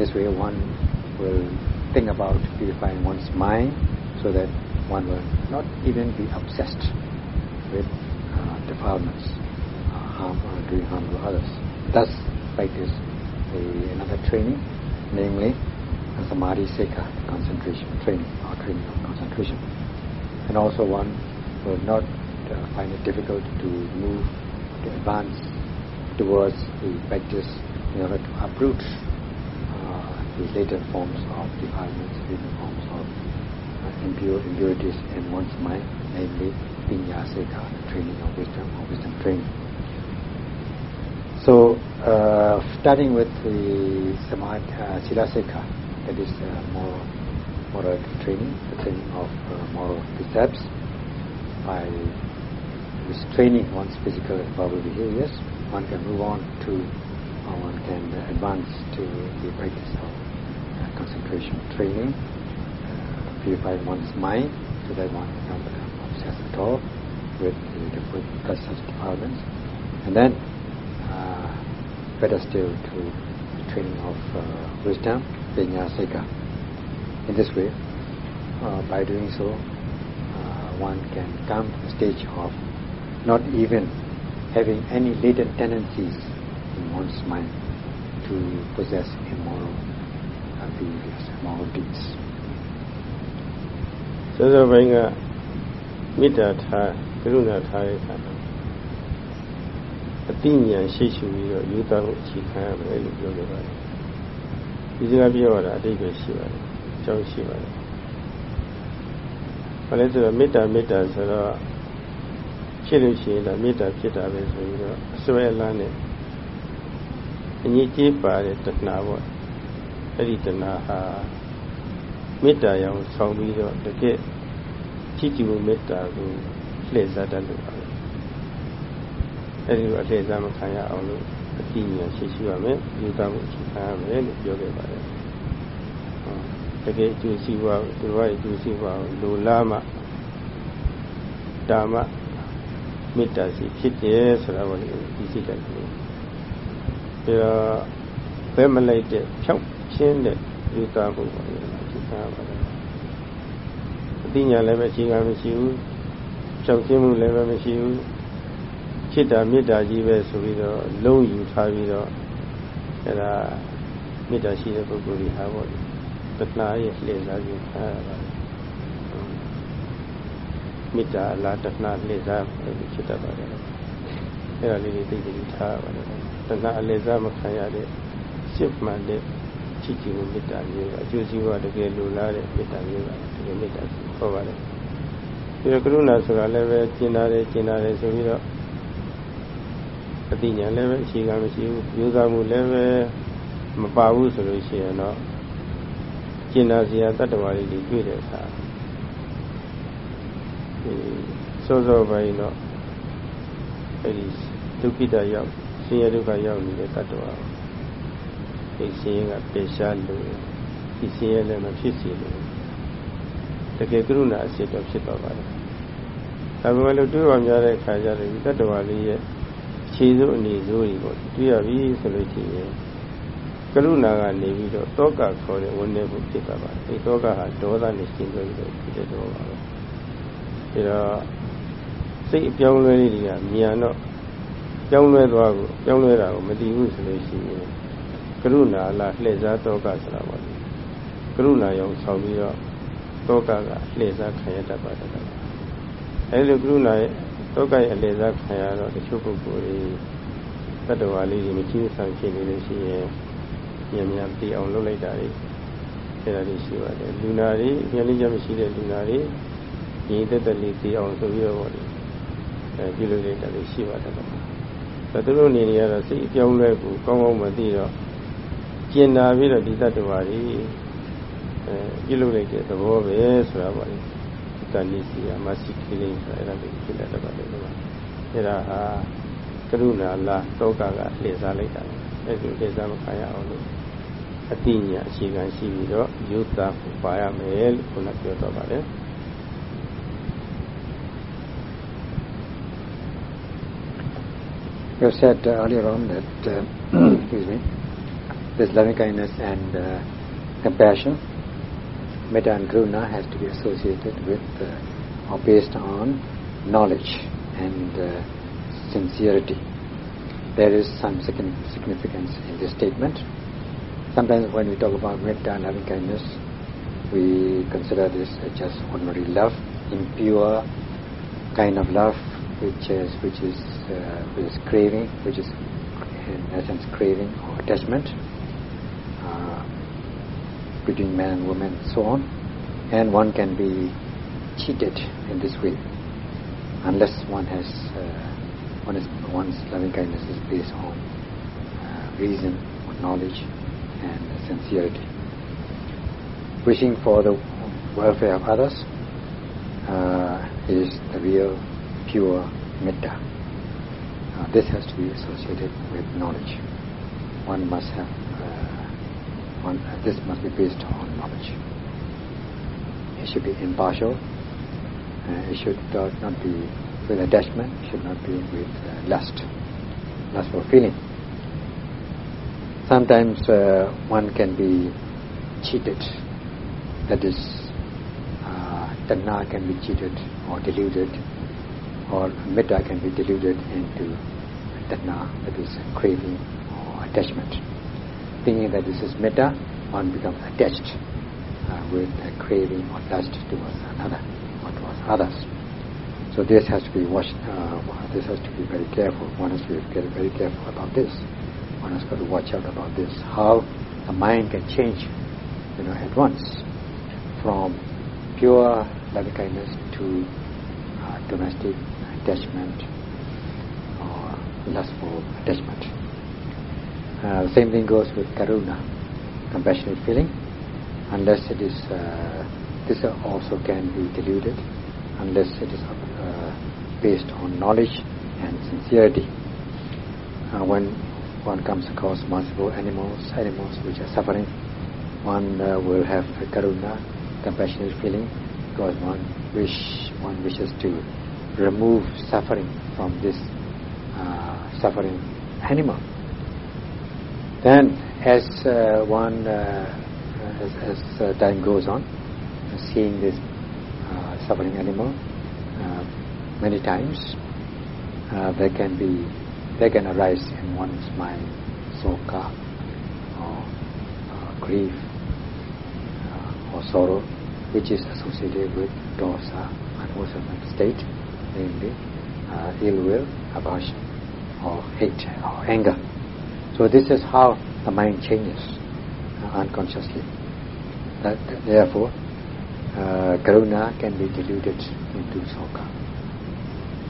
this way one will think about purifying one's mind so that one will not even be obsessed with uh, defilements, uh, harm or doing harm to others. Thus, practice a, another training, namely samadhi sekha, concentration training or training of concentration. And also one will not uh, find it difficult to move, to advance towards the practice in order to uproot the later forms of defilements, later forms of uh, impure impurities in one's mind, namely pinya sekha, the training of wisdom or wisdom training. So, uh, starting with the samadhi, uh, sila sekha, that is uh, moral, moral training, the training of uh, moral precepts by restraining one's physical and verbal behaviors, one can move on to, or one can advance to the practice of concentration training, uh, purifying one's mind so that one cannot become obsessed at all with the different such departments. And then, uh, better still, to the training of uh, wisdom, Pinya Sekha. In this way, uh, by doing so, uh, one can come to the stage of not even having any latent tendencies in one's mind to possess immoral uh, behaviors, immoral deeds. စောစောပိုင်းကမေတ္တာထားကရုဏာထားတဲ့အခါအတိညာရှိရှိပြီးတော့ယူသားကိုအခြေခံရမယ်လို့ပြောခဲ့ပါတယ်။ဒီစကားပြောရတာအတိတ်ပဲရှိပါတယ်။အကြောင်းရှိပါတယ်။ဘာလဲဆိုတော့မေတ္တာမေတ္တာဆိုတော့ဖြစ်လို့ရှိရင်ဒါမေတ္တာဖြစ်တာပဲဆိုပြီးတော့အစွဲအလန်းနဲ့အညီကျေးပါတဲ့တဏှာပေါ့ အဲ့ဒီတဏှာဟာမေတ္တာရောင်ဆောင်ပြီးတော့တကယ်ချစ်ကြည်မှုမေတ္တာကိုလှည့်စားတတ်လို့ပါပဲအဲ့ဒီလိုအလှည့်စားမခံရအောင်လို့အတိညာရှိရှိရမယ်ယူသားမှုရှိခံရမယ်လို့ပြောခဲ့ပါတယ်တကယ်အကျိုးစီးပွားသူတို့ရဲ့အကျိုးစီးပွားကိုလိုလားမှဒါမှမေတ္တာစီဖြစ်တယ်ဆိုတာကိုဒီစိတ်ကလေးဒါတော့ဘယ်မလိုက်တဲ့ဖြောက် ရှင်းတဲ့ယူသားဖို့ပါလေဒီကပါတယ်အသိဉာဏ်လည်းပဲအခြေခံမရှိဘူးဖြောက်ရှင်းမှုလည်းပဲမရှိဘူးจิตတာမေတ္တာကြီးပဲဆိုပြီးတော့လုံးယူထားပြီးတော့အဲဒါမေတ္တာရှိတဲ့ပုဂ္ဂိုလ်ကြီးဟာပေါ့တဏှာရဲ့လှည့်စားခြင်းခါရပါတယ်မေတ္တာလားတဏှာလှည့်စားဖြစ်တတ်ပါတယ်အဲ့ဒါလေးတွေသိသိထားပါတယ်တဏှာအလှည့်စားမခံရတဲ့စစ်မှန်တဲ့ ချစ်ကြည်မှုမေတ္တာမျိုးအကျိုးစီးပွားတကယ်လိုလားတဲ့မေတ္တာမျိုးကတကယ်မေတ္တာခေါ်ပါတယ်ဒီကရုဏာဆိုတာလည်းပဲကျင်နာတယ်ကျင်နာတယ်ဆိုပြီးတော့အတိညာလည်းပဲအခြေခံမရှိဘူးယူဆမှုလည်းပဲမပါဘူးဆိုလို့ရှိရင်တော့ကျင်နာစရာတတ္တဝါတွေတွေ့တဲ့အခါစောစောပိုင်းတော့အဲဒီဒုက္ခိတရောက်ဆင်းရဲဒုက္ခရောက်နေတဲ့တ attva ဒီဆင်းရဲကပယ်ရှားလို့ဒီဆင်းရဲလည်းမဖြစ်စေလို့တကယ်ကရုဏာအစစ်တော့ဖြစ်တော့ပါတယ်ဒါပေမဲ့လို့တွေ့ရများတဲ့ခါကျတော့ဒီတ attva လေးရဲ့ခြေစိုးအနေစိုးတွေပေါ့တွေ့ရပြီဆိုလို့ရှိရင်ကရုဏာကနေပြီးတော့တောကခေါ်တဲ့ဝန်နေဖို့ဖြစ်သွားပါတယ်ဒီတောကဟာဒေါသနဲ့ရှင်းပြပြီးတော့ဖြစ်တဲ့တော့ပါပဲဒါတော့စိတ်အပြောင်းလဲလေးတွေကမြန်တော့ပြောင်းလဲသွားကိုပြောင်းလဲတာကိုမတည်ဘူးဆိုလို့ရှိရင် ကရုဏာလားလှည့်စားတောကဆိုတာပေါ့လေကရုဏာရောဆောင်ပြီးတော့တောကကလှည့်စားခံရတတ်ပါတယ်အဲလိုကရုဏာရဲ့တောကရဲ့အလှည့်စားခံရတော့တချို့ပုဂ္ဂိုလ်တွေတတ္တဝါလေးတွေမချီးဆောင်ဖြစ်နေလို့ရှိရင်မြန်မြန်တည်အောင်လုပ်လိုက်တာတွေအဲဒါတွေရှိပါတယ်လူနာတွေမြန်လေးချက်မရှိတဲ့လူနာတွေညီသက်သက်လေးသိအောင်ဆိုပြီးတော့ပေါ့လေအဲပြုလုပ်လိုက်တာလေးရှိပါတယ်ကွာဒါသူတို့အနေနဲ့ကတော့စိတ်အပြောင်းလဲကိုကောင်းကောင်းမသိတော့ ကျင်နာပြီးတော့ဒီတ attva တွေအဲပြုလုပ်လိုက်တဲ့သဘောပဲဆိုတာပေါ့လေတဏှိစီယာမစိခိလိဆိုတာအဲ့ဒါလေးဖြစ်တတ်ပါတယ်ကွာအဲ့ဒါဟာကရုဏာလားတောကကလှည့်စားလိုက်တာအဲ့ဒီလှည့်စားမခံရအောင်လို့အတိညာအခြေခံရှိပြီးတော့ယုတ်တာပါရမယ်လို့ခုနပြောတော့ပါတယ် You said uh, earlier on that, uh, excuse me, this loving kindness and uh, compassion, metta and karuna has to be associated with uh, or based on knowledge and uh, sincerity. There is some significance in this statement. Sometimes when we talk about metta and loving kindness, we consider this just ordinary love, impure kind of love, which is which is uh, which is craving, which is in essence craving or attachment between man and woman, and so on. And one can be cheated in this way unless one has uh, one is one's loving kindness is based on uh, reason, on knowledge, and sincerity. Wishing for the welfare of others uh, is the real pure metta. Uh, this has to be associated with knowledge. One must have uh. Uh, this must be based on knowledge. It should be impartial. Uh, it should not be with attachment. It should not be with uh, lust, lustful feeling sometimes uh, one can be cheated. That is, uh, can be cheated or deluded, or metta can be deluded into tanha, that is craving or attachment. Thinking that this is metta, one becomes attached uh, with a craving or lust towards another or towards others. So this has to be watched. Uh, this has to be very careful. One has to be very careful about this one has got to watch out about this. How the mind can change, you know, at once from pure loving kindness to uh, domestic attachment or lustful attachment. Uh, same thing goes with karuna, compassionate feeling. Unless it is, uh, this also can be deluded, unless it is uh, based on knowledge and sincerity. Uh, when one comes across multiple animals, animals which are suffering, one uh, will have karuna, compassionate feeling, because one wish, one wishes to remove suffering from this uh, suffering animal. Then, as uh, one, uh, as, as uh, time goes on, seeing this uh, suffering animal many times, there can be they can arise in one's mind, soka, or grief, or sorrow, which is associated with dosa, and also unwholesome state, namely uh, ill will, aversion, or hate, or anger. So this is how the mind changes uh, unconsciously. That, therefore, uh, karuna can be diluted into soka.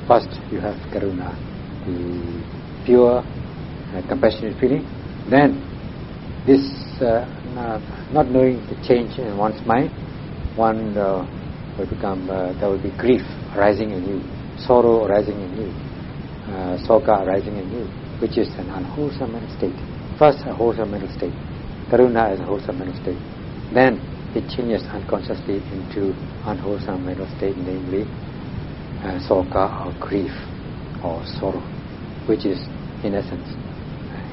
First, you have karuna, the pure uh, compassionate feeling, then this uh, not knowing the change in one's mind, one uh, will become, uh, there will be grief arising in you, sorrow arising in you, soka arising in you, which is an unwholesome mental state. First, a wholesome mental state. Karuna is a wholesome mental state. Then it changes unconsciously into unwholesome mental state, namely uh, soka or grief or sorrow which is in essence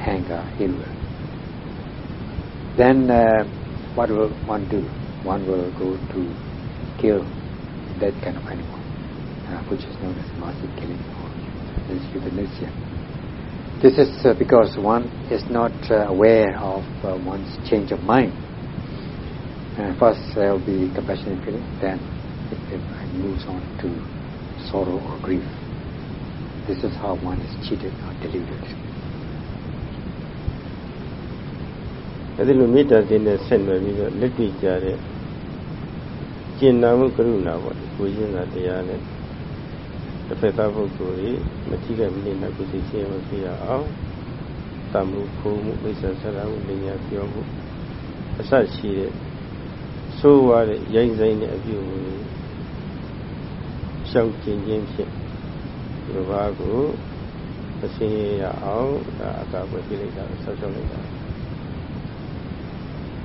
anger, ill. Then uh, what will one do? One will go to kill that kind of animal, uh, which is known as massive killing or euthanasia. This is uh, because one is not uh, aware of uh, one's change of mind. first there will be compassionate feeling, then it, it moves on to sorrow or grief. This is how one is cheated or deluded. အဲဒီလိုမေတ္တာခြင်းနဲ့ဆက်နွယ်ပြီးတော့လက်တွေ့ကြတဲ့ကျင့်နာမှုကရုဏာပေါ့ကိုရင်းတာတရားနဲ့ တစ်ဖက်သားပုဂ္ဂိုလ်ကြီးမထိခိုက်မနေတာကိုသိချင်းမဖြစ်ရအောင်တမှုခိုးမှုမိစ္ဆာဆရာမှုလင်ညာပြောမှုအစရှိတဲ့ဆိုးဝါးတဲ့ရိုင်းဆိုင်တဲ့အပြုအမူရှောင်ကျင်ခြင်းဖြင့်ဒီဘာကိုအစင်းရအောင်ဒါအကာအကွယ်ပြလိုက်တာဆောက်ရှောက်လိုက်တာ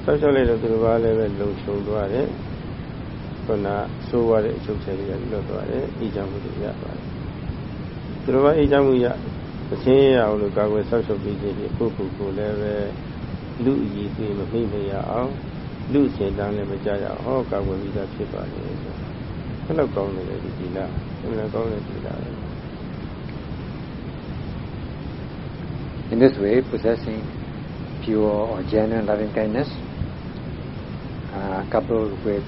ဆောက်ရှောက်လိုက်တော့ဒီဘာလည်းပဲလုံချုံသွားတယ် ခုနစိုးရတဲ့အချုပ်ချယ်တွေကလွတ်သွားတယ်အေးချမ်းမှုတွေရသွားတယ်ဒီဘာအေးချမ်းမှုရအစင်းရအောင်လို့ကာကွယ်ဆောက်ရှောက်ပြီးခြင်းဒီပုဂ္ဂိုလ်ကိုလည်းပဲ လူအည်သွေးမမိမရအောင်လူစင်တန်းလည်းမကြရအောင်ဟောကာဝယ်ပြီးသားဖြစ်ပါလေဆိုဘယ်လောက်ကောင်းတယ်ဒီဒီလားဘယ်လောက်ကောင်းတယ်ဒီလား In this way, possessing pure or genuine loving kindness, uh, coupled with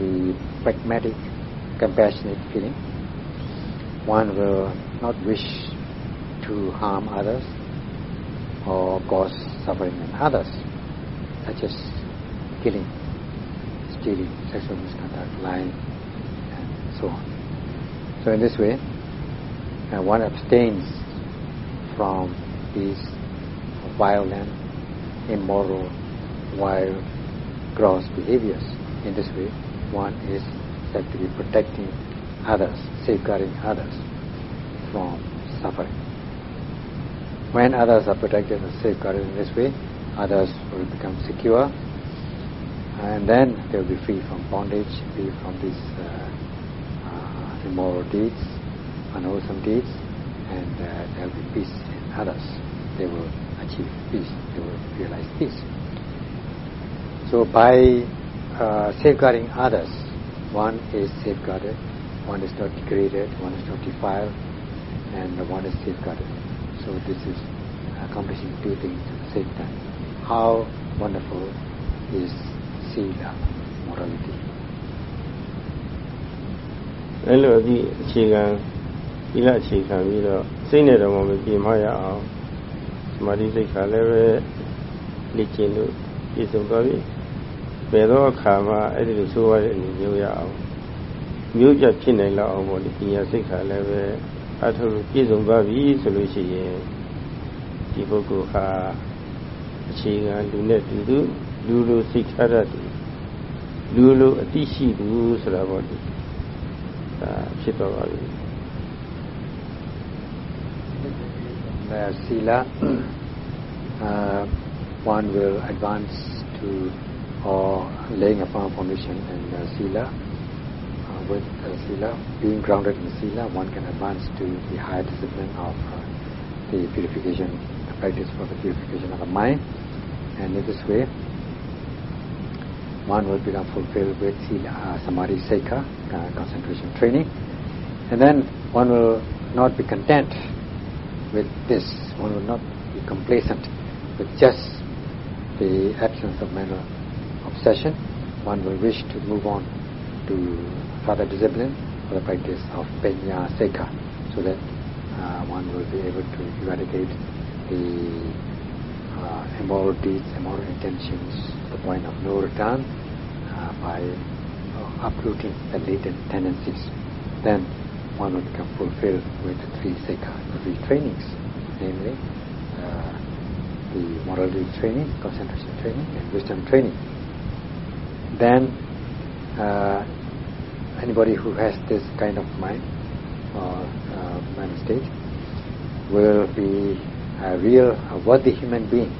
the pragmatic, compassionate feeling, one will not wish to harm others or cause suffering in others, such as killing, stealing, sexual misconduct, lying, and so on. So in this way, uh, one abstains from these violent, immoral, wild, gross behaviors. In this way, one is said to be protecting others, safeguarding others from suffering. When others are protected and safeguarded in this way, others will become secure and then they will be free from bondage, free from these uh, uh, immoral deeds, unwholesome deeds, and uh, there will be peace in others. They will achieve peace, they will realize peace. So by uh, safeguarding others, one is safeguarded, one is not degraded, one is not defiled, and one is safeguarded. So this is accomplishing two things at the same time. How wonderful is Sila, morality. အဲ့လိုဒီအခြေခံဒီလအခြေခံပြီးတော့စိတ်နဲ့တော့မပြေမရအောင်သမာဓိစိတ်ခါလည်းပဲလေ့ကျင့်လို့ပြည့်စုံသွားပြီ ဘယ်တော့အခါမှအဲ့ဒီလိုဆိုရတဲ့အနေမျိုးရအောင်မျိုးပြဖြစ်နိုင်လောက်အောင်ပေါ့ဒီပညာစိတ်ခါလည်းပဲအထုပ်ပြည့်စုံသွားပြီဆိုလို့ရှိရင်ဒီပုဂ္ဂိုလ်ဟာအခြေခံလူနဲ့တူတူလူလိုစိတ်ထားတတ်တယ်လူလိုအတိရှိသူဆိုတာပေါ့ဒီဒါဖြစ်တော့ပါပြီ The Sila, uh, one will advance to or laying a firm foundation in uh, Sila. Uh, with uh, Sila, being grounded in Sila, one can advance to the higher discipline of uh, the purification, the practice for the purification of the mind. And in this way, one will become fulfilled with Sila, uh, Samadhi Sekha, uh, concentration training. And then one will not be content with this. One will not be complacent with just the absence of mental obsession. One will wish to move on to further discipline for the practice of Penya Sekha so that uh, one will be able to eradicate the uh, immoral deeds, immoral intentions the point of no return uh, by uh, uprooting the latent tendencies. Then one will become fulfilled with the three Sekha, the three trainings, namely uh, the morality training, concentration training, and wisdom training. Then uh, anybody who has this kind of mind or uh, mind state will be a real, a worthy human being.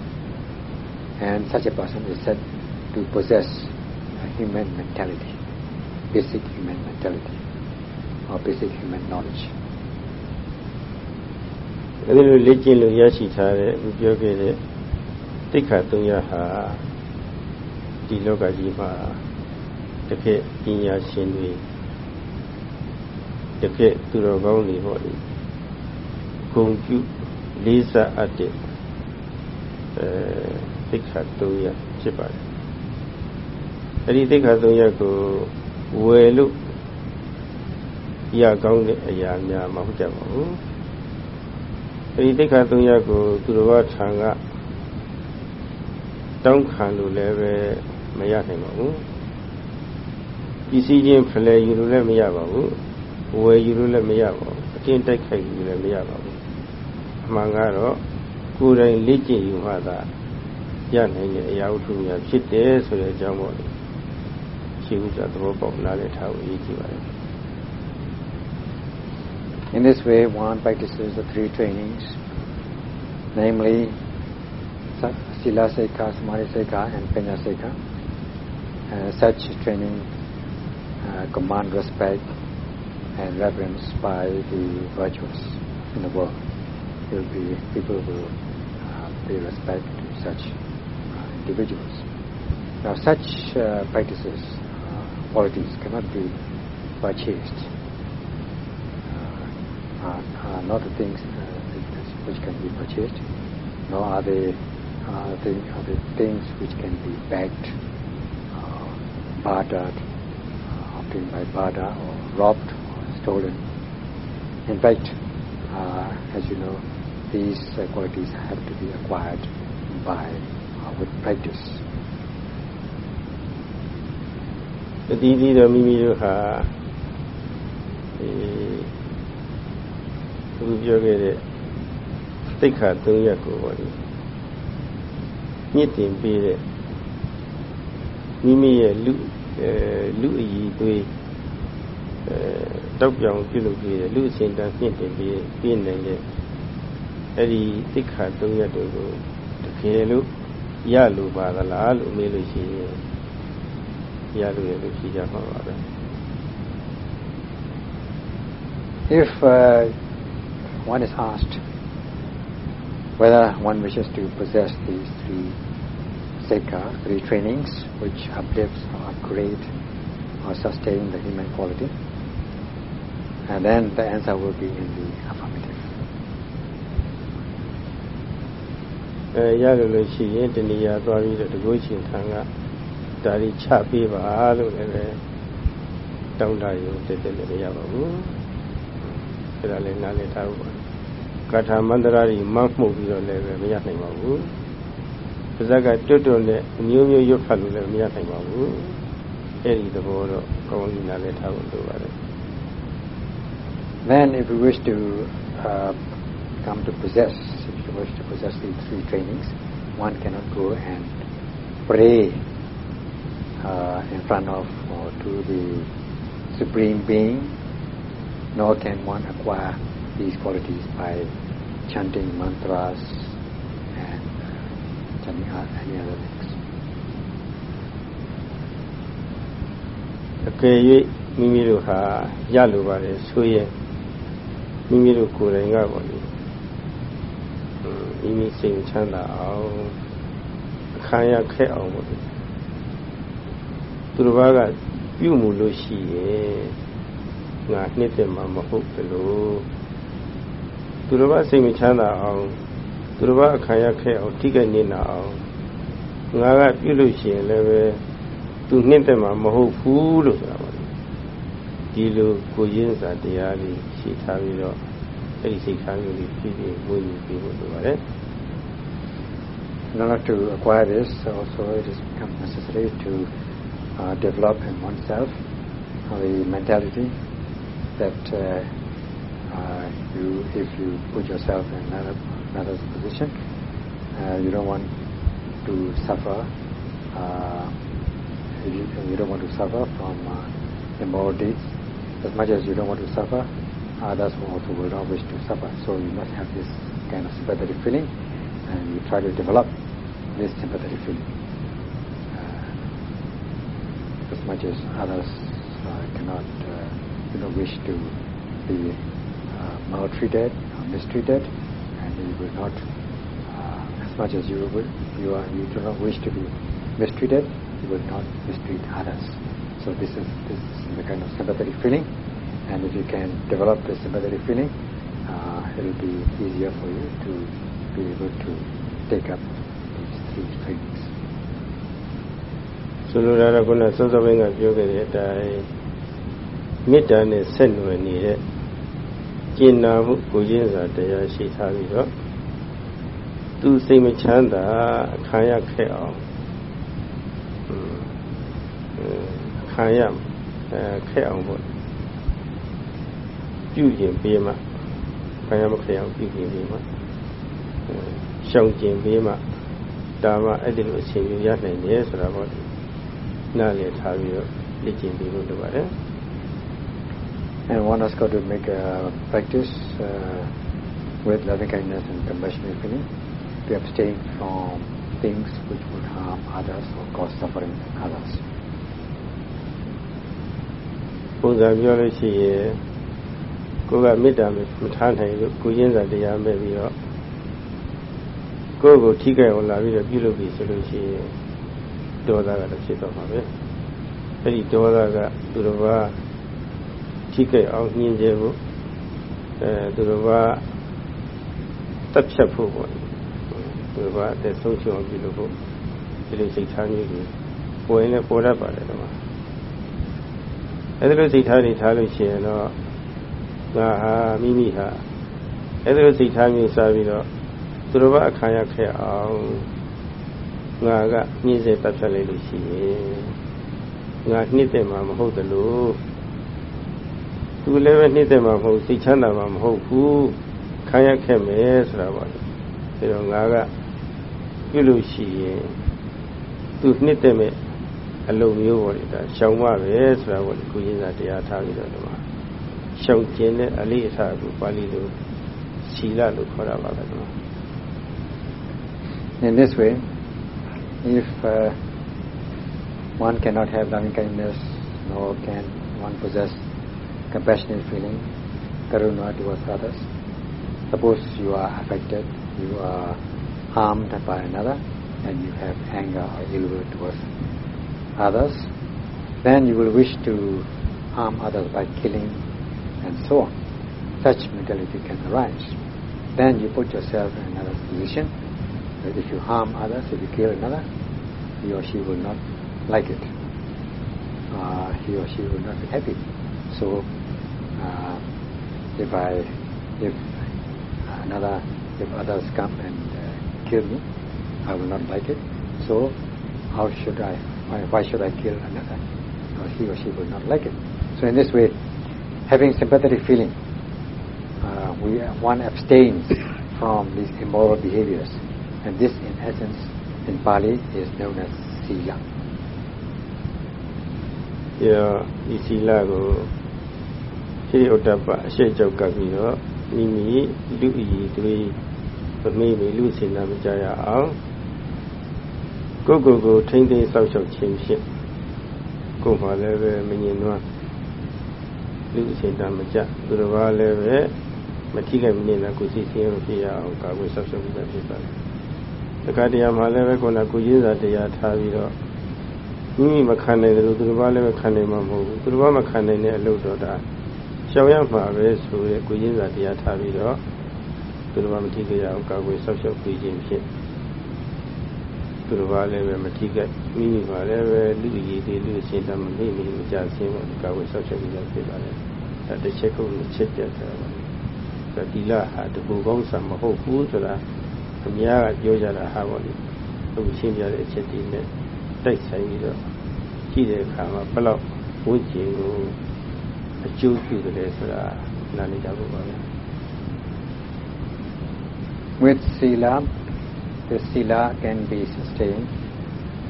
And such a person is said to possess a human mentality, basic human mentality, or basic human knowledge. အဲဒီလိုလေ့ကျင့်လို့ရရှိထားတဲ့အခုပြောခဲ့တဲ့တိခါ၃ရဟာ ဒီလောကကြီးမှာတစ်ခေတ်ပညာရှင်တွေတစ်ခေတ်သူတော်ကောင်းတွေပေါ့လေဂုံပြုလေးစားအပ်တဲ့အဲတိခါ၃ရဖြစ်ပါတယ်အဲဒီတိခါ၃ရကိုဝယ်လို့ရကောင်းတဲ့အရာများမဟုတ်ကြပါဘူးအဲဒီတိခါ၃ရကိုသူတော်ဘာထံကတောင်းခံလို့လည်းပဲ မရနိုင်ပါဘူးပစ္စည်းချင်းဖလှယ်ယူလို့လည်းမရပါဘူးဝယ်ယူလို့လည်းမရပါဘူးအတင်းတိုက်ခိုက်ယူလည်းမရပါဘူးအမှန်ကတော့ကိုယ်တိုင်လေ့ကျင့်ယူမှသာရနိုင်တဲ့အရာဝတ္ထုများဖြစ်တယ်ဆိုတဲ့အကြောင်းပေါ့လေရှိဥစ္စာသဘောပေါက်နားလည်ထားဖို့အရေးကြီးပါတယ် In this way, one practices the three trainings, namely Sa- Sila Seka, Samadhi Seka, and Penya Seka. Uh, such training uh, command respect and reverence by the virtuous in the world. Will be people will uh, pay respect to such uh, individuals. Now, such uh, practices, uh, qualities cannot be purchased. Uh, are, are not the things uh, which can be purchased, nor are they, they, are they things which can be begged, uh, bartered, uh, obtained by barter, or robbed, or stolen. In fact, uh, as you know, these uh, qualities have to be acquired by uh, with practice. တတိတိတော့မိမိတို့ဟာအဲသူပြောခဲ့တဲ့သိက္ခာ၃ရပ်ကိုပေါ့လေမြင့်တင်ပေးတဲ့မိမိရဲ့လူအဲ လူအည်သွေးအဲတောက်ပြောင်ပြုလုပ်ပြီးတဲ့လူအစဉ်တန်းမြင့်တင်ပြီးပြင်းနေတဲ့အဲ့ဒီသိက္ခာ၃ရပ်တို့ကိုတကယ်လို့ရလို့ပါသလားလို့မေးလို့ရှိရင်ရလို့ရလို့ဖြေကြမှာပါပဲ If uh, one is asked whether one wishes to possess these three Sekha retrainings which uplifts or upgrade or sustain the human quality. And then the answer will be in the affirmative. အဲရလို့လို့ရှိရင်တဏှာသွားပြီးတော့တကုရှင်ခံကဒါတွေချပေးပါလို့လည်းပဲတောင်းတာရုံတက်တက်လည်းရပါဘူးအဲဒါလည်းနားလည်ထားဖို့ပါကာထာမန္တရာကြီးမတ်မှုပြီးတော့လည်းပဲမရနိုင်ပါဘူး ပါဇက်ကတွတ်တွတ်နဲ့အမျိုးမျိုးရွတ်ဖတ်လို့လည်းမရနိုင်ပါဘူးအဲ့ဒီသဘောတော့ကောင်းကောင်းနားလည်ထားဖို့လိုပါတယ် Then if we wish to uh, come to possess, if you wish to possess these three trainings, one cannot go and pray uh, in front of or to the Supreme Being, nor can one acquire these qualities by chanting mantras and uh, chanting any other things. အကယ်၍မိမိတို့ဟာရလိုပါတယ်ဆိုရင်မိမိတို့ကိုယ်တိုင်ကပေါ့လေမိမိစိတ်ချမ်းသာအောင်အခါရခက်အောင်ပေါ့လေသူတစ်ပါးကပြုမှုလို့ရှိရင်ငါနှစ်သက်မှာမဟုတ်ဘူးလို့သူတစ်ပါးစိတ်မချမ်းသာအောင် သူတစ်ပါးအခါရခက်အောင်ထိခိုက်နေတာအောင်ငါကပြုလို့ရှိရင်လည်းပဲသူနှစ်သက်မှာမဟုတ်ဘူးလို့ဆိုတာပါဒီလိုကိုရင်းစာတရားလေးရှိထားပြီးတော့အဲ့ဒီစိတ်ထားမျိုးလေးဖြည်းဖြည်းဝေယူပြီးဖို့လိုပါတယ် In order to acquire this, also it is become necessary to uh, develop in oneself uh, the mentality that uh, uh, you, if you put yourself in another, another's position, uh, you don't want to suffer. Uh, you, you don't want to suffer from uh, immoral deeds as much as you don't want to suffer. Others also will not wish to suffer. So you must have this kind of sympathetic feeling, and you try to develop this sympathetic feeling. Uh, as much as others uh, cannot, uh, you know, wish to be uh, maltreated or mistreated, you will not, uh, as much as you will, you are, you do not wish to be mistreated, you will not mistreat others. So this is this is the kind of sympathetic feeling, and if you can develop this sympathetic feeling, uh, it will be easier for you to be able to take up these three trainings. ဆိုလိုတာကခုနစောစောပိုင်းကပြောခဲ့တဲ့အတိုင်းမေတ္တာနဲ့ဆက်နွယ်နေတဲ့ ကျင်နာမှုကိုရင်းစာတရားရှိထားပြီးတော့သူစိတ်မချမ်းသာခံရခဲ့အောင်ခံရအဲခဲ့အောင်ပေါ့ပြုကျင်ပေးမှခံရမခဲ့အောင်ပြုကျင်ပေးမှရှောင်ကျင်ပေးမှဒါမှအဲ့ဒီလိုအချိန်မျိုးရနိုင်တယ်ဆိုတာပေါ့နားလည်ထားပြီးတော့လေ့ကျင့်ပြီးလို့လုပ်ပါတယ် And one has got to make a practice uh, with loving kindness and compassionate feeling to abstain from things which would harm others or cause suffering in others. ပုံစံပြောလို့ရှိရင်ကိုယ်ကမေတ္တာမထားနိုင်လို့ကိုရင်းစာတရားမဲ့ပြီးတော့ကိုယ့်ကိုထိခိုက်အောင်လာပြီးတော့ပြုလုပ်ပြီးဆိုလို့ရှိရင်ဒေါသကတော့ဖြစ်တော့မှာပဲအဲ့ဒီဒေါသကသူတော်ဘာ ထိကြအောင်ညှင်းကျဲဖို့အဲသူတော်ဘာတက်ဖြတ်ဖို့ပေါ့သူတော်ဘာအသက်ဆုံးရှုံးအောင်ပြုလုပ်ဖို့ဒီလိုစိတ်ထားမျိုးကိုပေါ်ရင်လည်းပေါ်တတ်ပါတယ်တော့အဲ့ဒီလိုစိတ်ထားတွေထားလို့ရှိရင်တော့ငါဟာမိမိဟာအဲ့ဒီလိုစိတ်ထားမျိုးစားပြီးတော့သူတော်ဘာအခါရခဲ့အောင်ငါကညှင်းစေတက်ဖြတ်လိုက်လို့ရှိရင်ငါနှစ်သက်မှာမဟုတ်တယ်လို့ သူလည်းပဲနှစ်သက်မှာမဟုတ်စိတ်ချမ်းသာမှာမဟုတ်ဘူးခံရခဲ့မယ်ဆိုတာပါလေဒါတော့ငါကပြုလို့ရှိရင်သူနှစ်သက်မဲ့အလုံးမျိုးပေါ်လေဒါရှောင်မပဲဆိုတာကိုကိုရင်းစာတရားထားပြီးတော့ဒီမှာရှောင်ကျင်တဲ့အလေးအထားကိုပါဠိလိုศีလလို့ခေါ်တာပါပဲဒီမှာ In this way, if uh, one cannot have loving kindness, nor can one possess compassionate feeling, karuna towards others, suppose you are affected, you are harmed by another, and you have anger or ill will towards others, then you will wish to harm others by killing and so on. Such mentality can arise. Then you put yourself in another position that if you harm others, if you kill another, he or she will not like it. Uh, he or she will not be happy. So, uh, if I, if another, if others come and uh, kill me, I will not like it. So how should I, why, why should I kill another? Or he or she will not like it. So in this way, having sympathetic feeling, uh, we one abstains from these immoral behaviors. And this, in essence, in Pali, is known as sila. Yeah, sila ရှိဥဒ္ဒပအရှိတ်ကြောက်ကပ်ပြီးတော့မိမိလူအည်တွေမမေ့မီလူစင်နာမကြရအောင်ကိုယ့်ကိုယ်ကိုထိမ့်သိမ်းစောင့်ရှောက်ခြင်းဖြင့်ကိုယ်မှလည်းပဲမငြင်းနွမ်းလူစင်နာမကြသူတော်ဘာလည်းပဲမထိခိုက်မနေတာကိုယ်စီစဉ်ရဖြစ်ရအောင်ကာကွယ်စောင့်ရှောက်ပြီးဖြစ်ပါတယ်တခါတရံမှာလည်းပဲခုနကိုကြီးစာတရားထားပြီးတော့မိမိမခံနိုင်တယ်လို့သူတစ်ပါးလည်းမခံနိုင်မှာမဟုတ်ဘူးသူတစ်ပါးမခံနိုင်တဲ့အလုပ်တော့ဒါ ရှောင်ရမှာပဲဆိုရဲကိုကြီးစာတရားထားပြီးတော့သူတစ်ပါးမထိကြရအောင်ကာကွယ်ဆောက်ရှောက်ပေးခြင်းဖြင့်သူတစ်ပါးလည်းပဲမထိကြမိမိပါလည်းပဲလူကြီးတွေလူရှင်တမမိမိမကြဆင်းပါကာကွယ်ဆောက်ရှောက်ပြီးတော့ဖြစ်ပါလေဒါတစ်ချက်ကုန်တစ်ချက်ပြတ်တယ်ပါဒါဒီလဟာတဘူကောင်းဆံမဟုတ်ဘူးဆိုတာအများကပြောကြတာဟာပေါ့လေအခုရှင်းပြတဲ့အချက်ဒီနဲ့တိုက်ဆိုင်ပြီးတော့ကြည့်တဲ့အခါမှာဘယ်လောက်ဝိကျင်ကို အကျိုးပြုတယ်ဆိုတာနားလည်ကြဖို့ပါပဲ With sila, the sila can be sustained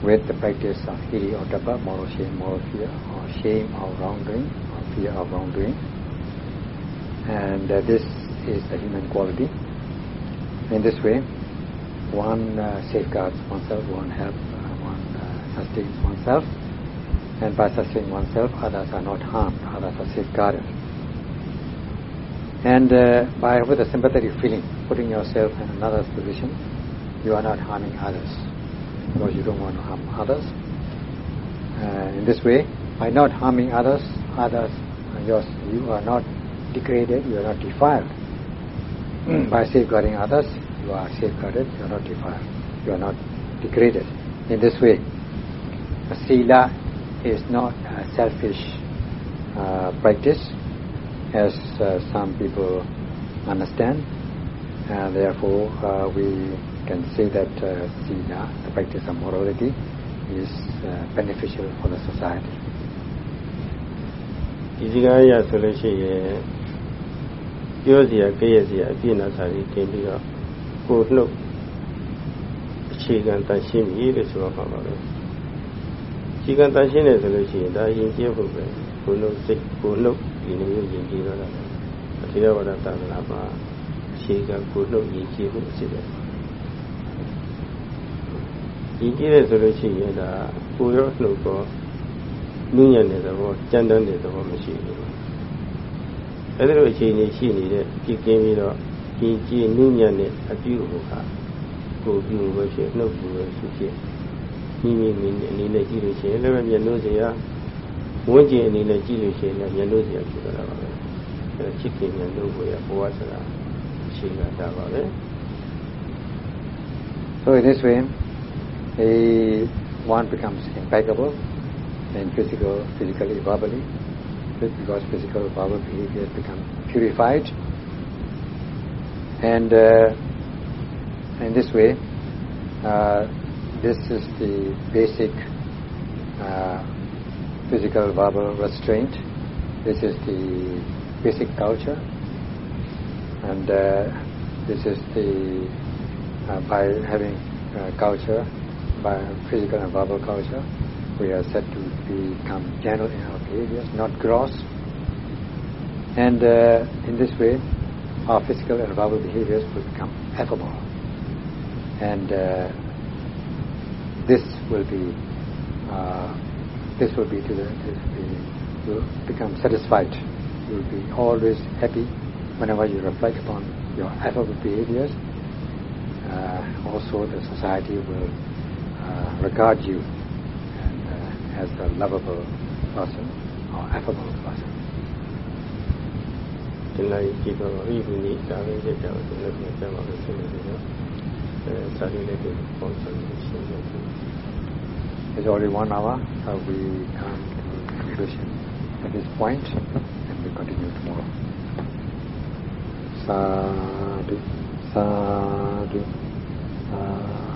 with the practice of hiri or tapa, moral shame, moral fear, or shame of wrongdoing, or fear of wrongdoing. And uh, this is a human quality. In this way, one uh, safeguards oneself, one helps, uh, one uh, sustains oneself, and by sustaining oneself, others are not harmed, others are safeguarded. And uh, by with a sympathetic feeling, putting yourself in another's position, you are not harming others because you don't want to harm others. Uh, in this way, by not harming others, others, yours, you are not degraded, you are not defiled. by safeguarding others, you are safeguarded, you are not defiled, you are not degraded. In this way, sila is not a selfish uh, practice, as uh, some people understand. And therefore, uh, we can say that uh, sila, the practice of morality, is uh, beneficial for the society. ဒီစကားအရဆိုလို့ရှိရင်ပြောစရာကြည့်ရစရာအပြည့်နဲ့စာပြီးတင်ပြီးတော့ကိုနှုတ်အခြေခံတန်ရှင်းပြီလို့ဆိုတော့ပါပါပဲ အခြေခံတန်ရှင်းတယ်ဆိုလို့ရှိရင်ဒါယဉ်ကျေးဖို့ပဲကိုနှုတ်စိတ်ကိုနှုတ်ဒီလိုမျိုးယဉ်ကျေးတော့တာအထေရဝါဒသာသနာမှာအခြေခံကိုနှုတ်ယဉ်ကျေးဖို့အစ်စ်ပဲယဉ်ကျေးတယ်ဆိုလို့ရှိရင်ဒါကိုရောနှုတ်ကောနုညံ့တဲ့သဘောကြမ်းတမ်းတဲ့သဘောမရှိဘူးအဲဒီလိုအခြေအနေရှိနေတဲ့ကြည်ကင်းပြီးတော့ကြည်ကြည်နုညံ့တဲ့အပြုအမူဟာကိုပြုလို့ပဲဖြစ်နှုတ်ပြုလို့ဖြစ်ဖြစ် မိမိမိအနေနဲ့ကြည့်လို့ရှိရင်လည်းမျက်နှာစရာဝန်းကျင်အနေနဲ့ကြည့်လို့ရှိရင်လည်းမျက်နှာစရာဖြစ်လာပါပဲအဲချစ်ခင်မျက်နှာကိုရဘဝဆိုတာရှိတာပါပဲ So in this way a one becomes impeccable in physical physically verbally because physical verbal behavior become purified and uh, in this way uh, this is the basic uh, physical verbal restraint. This is the basic culture, and uh, this is the uh, by having uh, culture, by physical and verbal culture, we are said to become gentle in our behaviors, not gross. And uh, in this way, our physical and verbal behaviors will become affable. And uh, this will be uh, this will be to the, you will become satisfied. You will be always happy whenever you reflect upon your affable behaviors. Uh, also, the society will uh, regard you and, uh, as a lovable person or affable person. ဒီလိုက်ကြည့်တော့ဤခုနေ့ဒါပဲကြည့်ကြတော့ဒီလိုမျိုးဆက်ပါလို့ဆိုနေတယ်နော်အဲစာရင်းလေးကိုပုံစံရှင်း uh, it's only negative one hour, so we come to conclusion at this point, and we continue tomorrow. Sadhu, sadhu, sadhu.